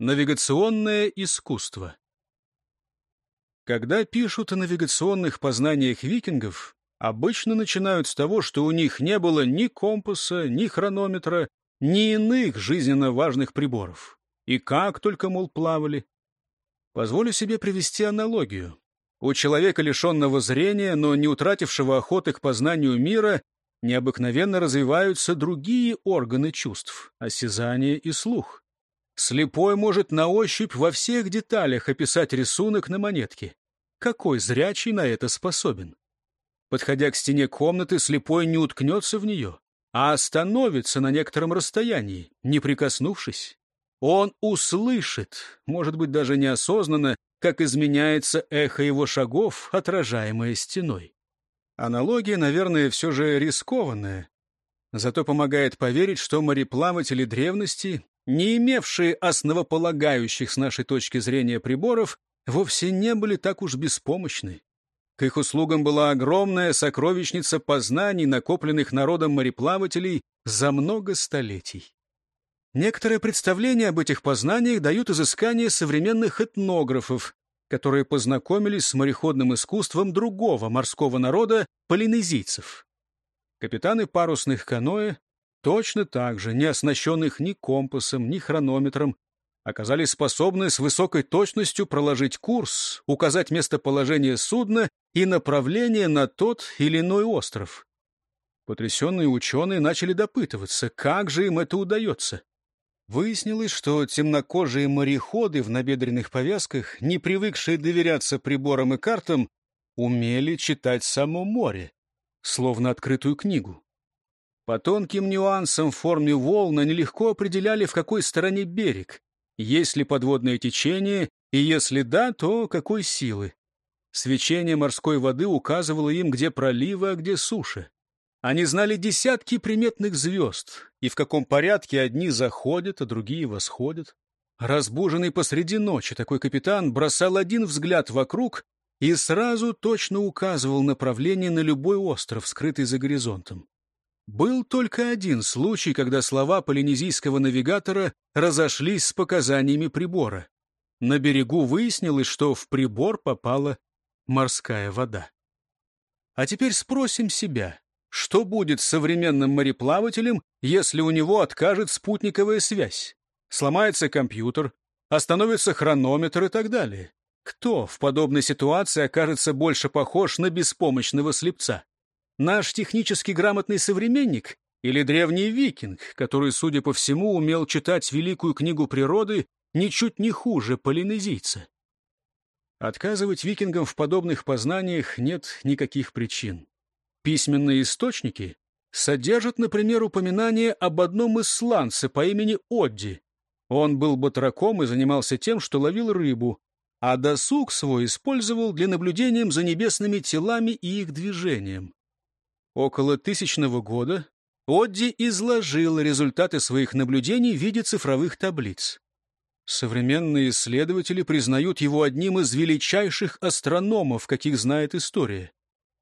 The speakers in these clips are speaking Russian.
Навигационное искусство. Когда пишут о навигационных познаниях викингов, обычно начинают с того, что у них не было ни компаса, ни хронометра, ни иных жизненно важных приборов. И как только, мол, плавали. Позволю себе привести аналогию. У человека, лишенного зрения, но не утратившего охоты к познанию мира, необыкновенно развиваются другие органы чувств — осязание и слух. Слепой может на ощупь во всех деталях описать рисунок на монетке. Какой зрячий на это способен? Подходя к стене комнаты, слепой не уткнется в нее, а остановится на некотором расстоянии, не прикоснувшись. Он услышит, может быть, даже неосознанно, как изменяется эхо его шагов, отражаемое стеной. Аналогия, наверное, все же рискованная, зато помогает поверить, что мореплаватели древности не имевшие основополагающих с нашей точки зрения приборов, вовсе не были так уж беспомощны. К их услугам была огромная сокровищница познаний, накопленных народом мореплавателей за много столетий. Некоторое представление об этих познаниях дают изыскания современных этнографов, которые познакомились с мореходным искусством другого морского народа — полинезийцев. Капитаны парусных каноэ точно так же, не оснащенных ни компасом, ни хронометром, оказались способны с высокой точностью проложить курс, указать местоположение судна и направление на тот или иной остров. Потрясенные ученые начали допытываться, как же им это удается. Выяснилось, что темнокожие мореходы в набедренных повязках, не привыкшие доверяться приборам и картам, умели читать само море, словно открытую книгу. По тонким нюансам в форме волн они легко определяли, в какой стороне берег, есть ли подводное течение, и если да, то какой силы. Свечение морской воды указывало им, где проливы, а где суши. Они знали десятки приметных звезд, и в каком порядке одни заходят, а другие восходят. Разбуженный посреди ночи такой капитан бросал один взгляд вокруг и сразу точно указывал направление на любой остров, скрытый за горизонтом. Был только один случай, когда слова полинезийского навигатора разошлись с показаниями прибора. На берегу выяснилось, что в прибор попала морская вода. А теперь спросим себя, что будет с современным мореплавателем, если у него откажет спутниковая связь? Сломается компьютер, остановится хронометр и так далее. Кто в подобной ситуации окажется больше похож на беспомощного слепца? Наш технически грамотный современник или древний викинг, который, судя по всему, умел читать великую книгу природы ничуть не хуже полинезийца? Отказывать викингам в подобных познаниях нет никаких причин. Письменные источники содержат, например, упоминание об одном исландце по имени Одди. Он был батраком и занимался тем, что ловил рыбу, а досуг свой использовал для наблюдения за небесными телами и их движением. Около тысячного года Одди изложил результаты своих наблюдений в виде цифровых таблиц. Современные исследователи признают его одним из величайших астрономов, каких знает история,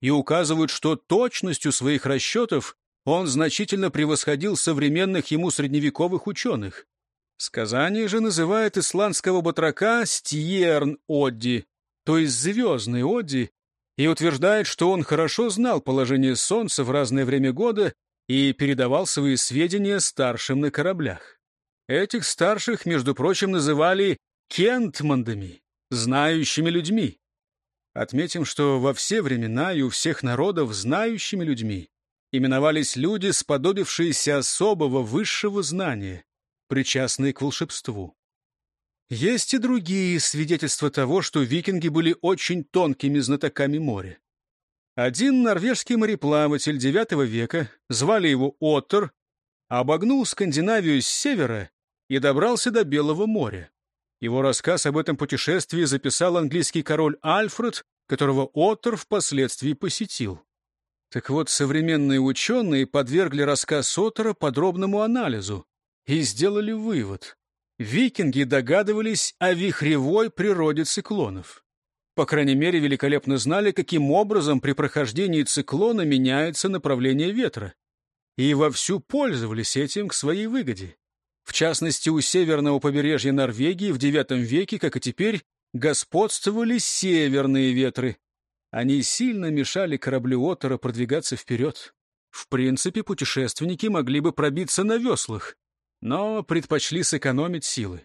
и указывают, что точностью своих расчетов он значительно превосходил современных ему средневековых ученых. Сказание же называет исландского батрака Стьерн Одди, то есть звездный Одди, и утверждает, что он хорошо знал положение Солнца в разное время года и передавал свои сведения старшим на кораблях. Этих старших, между прочим, называли кентмандами, знающими людьми. Отметим, что во все времена и у всех народов знающими людьми именовались люди, сподобившиеся особого высшего знания, причастные к волшебству. Есть и другие свидетельства того, что викинги были очень тонкими знатоками моря. Один норвежский мореплаватель IX века, звали его Оттер, обогнул Скандинавию с севера и добрался до Белого моря. Его рассказ об этом путешествии записал английский король Альфред, которого Оттер впоследствии посетил. Так вот, современные ученые подвергли рассказ Оттера подробному анализу и сделали вывод викинги догадывались о вихревой природе циклонов. По крайней мере, великолепно знали, каким образом при прохождении циклона меняется направление ветра. И вовсю пользовались этим к своей выгоде. В частности, у северного побережья Норвегии в IX веке, как и теперь, господствовали северные ветры. Они сильно мешали кораблю Отора продвигаться вперед. В принципе, путешественники могли бы пробиться на веслах, но предпочли сэкономить силы.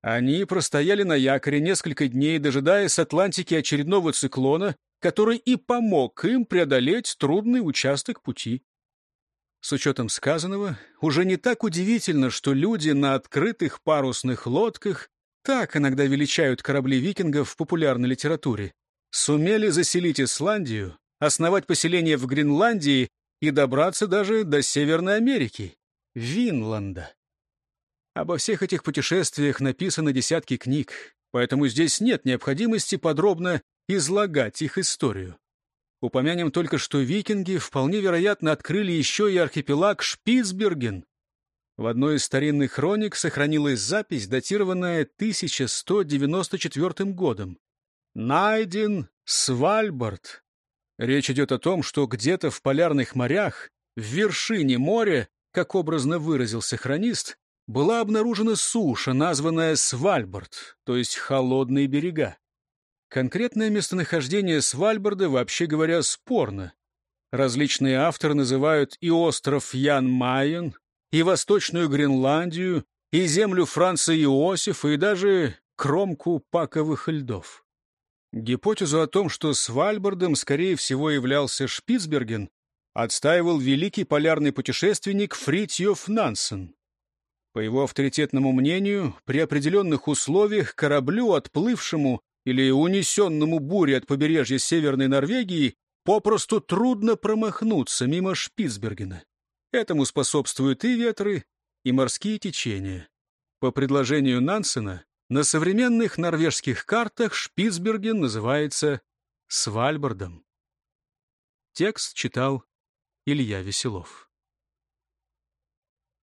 Они простояли на якоре несколько дней, дожидаясь Атлантики очередного циклона, который и помог им преодолеть трудный участок пути. С учетом сказанного, уже не так удивительно, что люди на открытых парусных лодках, так иногда величают корабли викингов в популярной литературе, сумели заселить Исландию, основать поселение в Гренландии и добраться даже до Северной Америки, Винланда. Обо всех этих путешествиях написано десятки книг, поэтому здесь нет необходимости подробно излагать их историю. Упомянем только, что викинги вполне вероятно открыли еще и архипелаг Шпицберген. В одной из старинных хроник сохранилась запись, датированная 1194 годом. «Найден Свальбард». Речь идет о том, что где-то в полярных морях, в вершине моря, как образно выразился хронист, была обнаружена суша, названная Свальбард, то есть холодные берега. Конкретное местонахождение Свальбарда, вообще говоря, спорно. Различные авторы называют и остров Ян-Майен, и Восточную Гренландию, и землю Франца Иосифа, и даже кромку паковых льдов. Гипотезу о том, что Свальбардом, скорее всего, являлся Шпицберген, отстаивал великий полярный путешественник Фритьев Нансен. По его авторитетному мнению, при определенных условиях кораблю, отплывшему или унесенному бурей от побережья Северной Норвегии, попросту трудно промахнуться мимо Шпицбергена. Этому способствуют и ветры, и морские течения. По предложению Нансена, на современных норвежских картах Шпицберген называется Свальбардом. Текст читал Илья Веселов.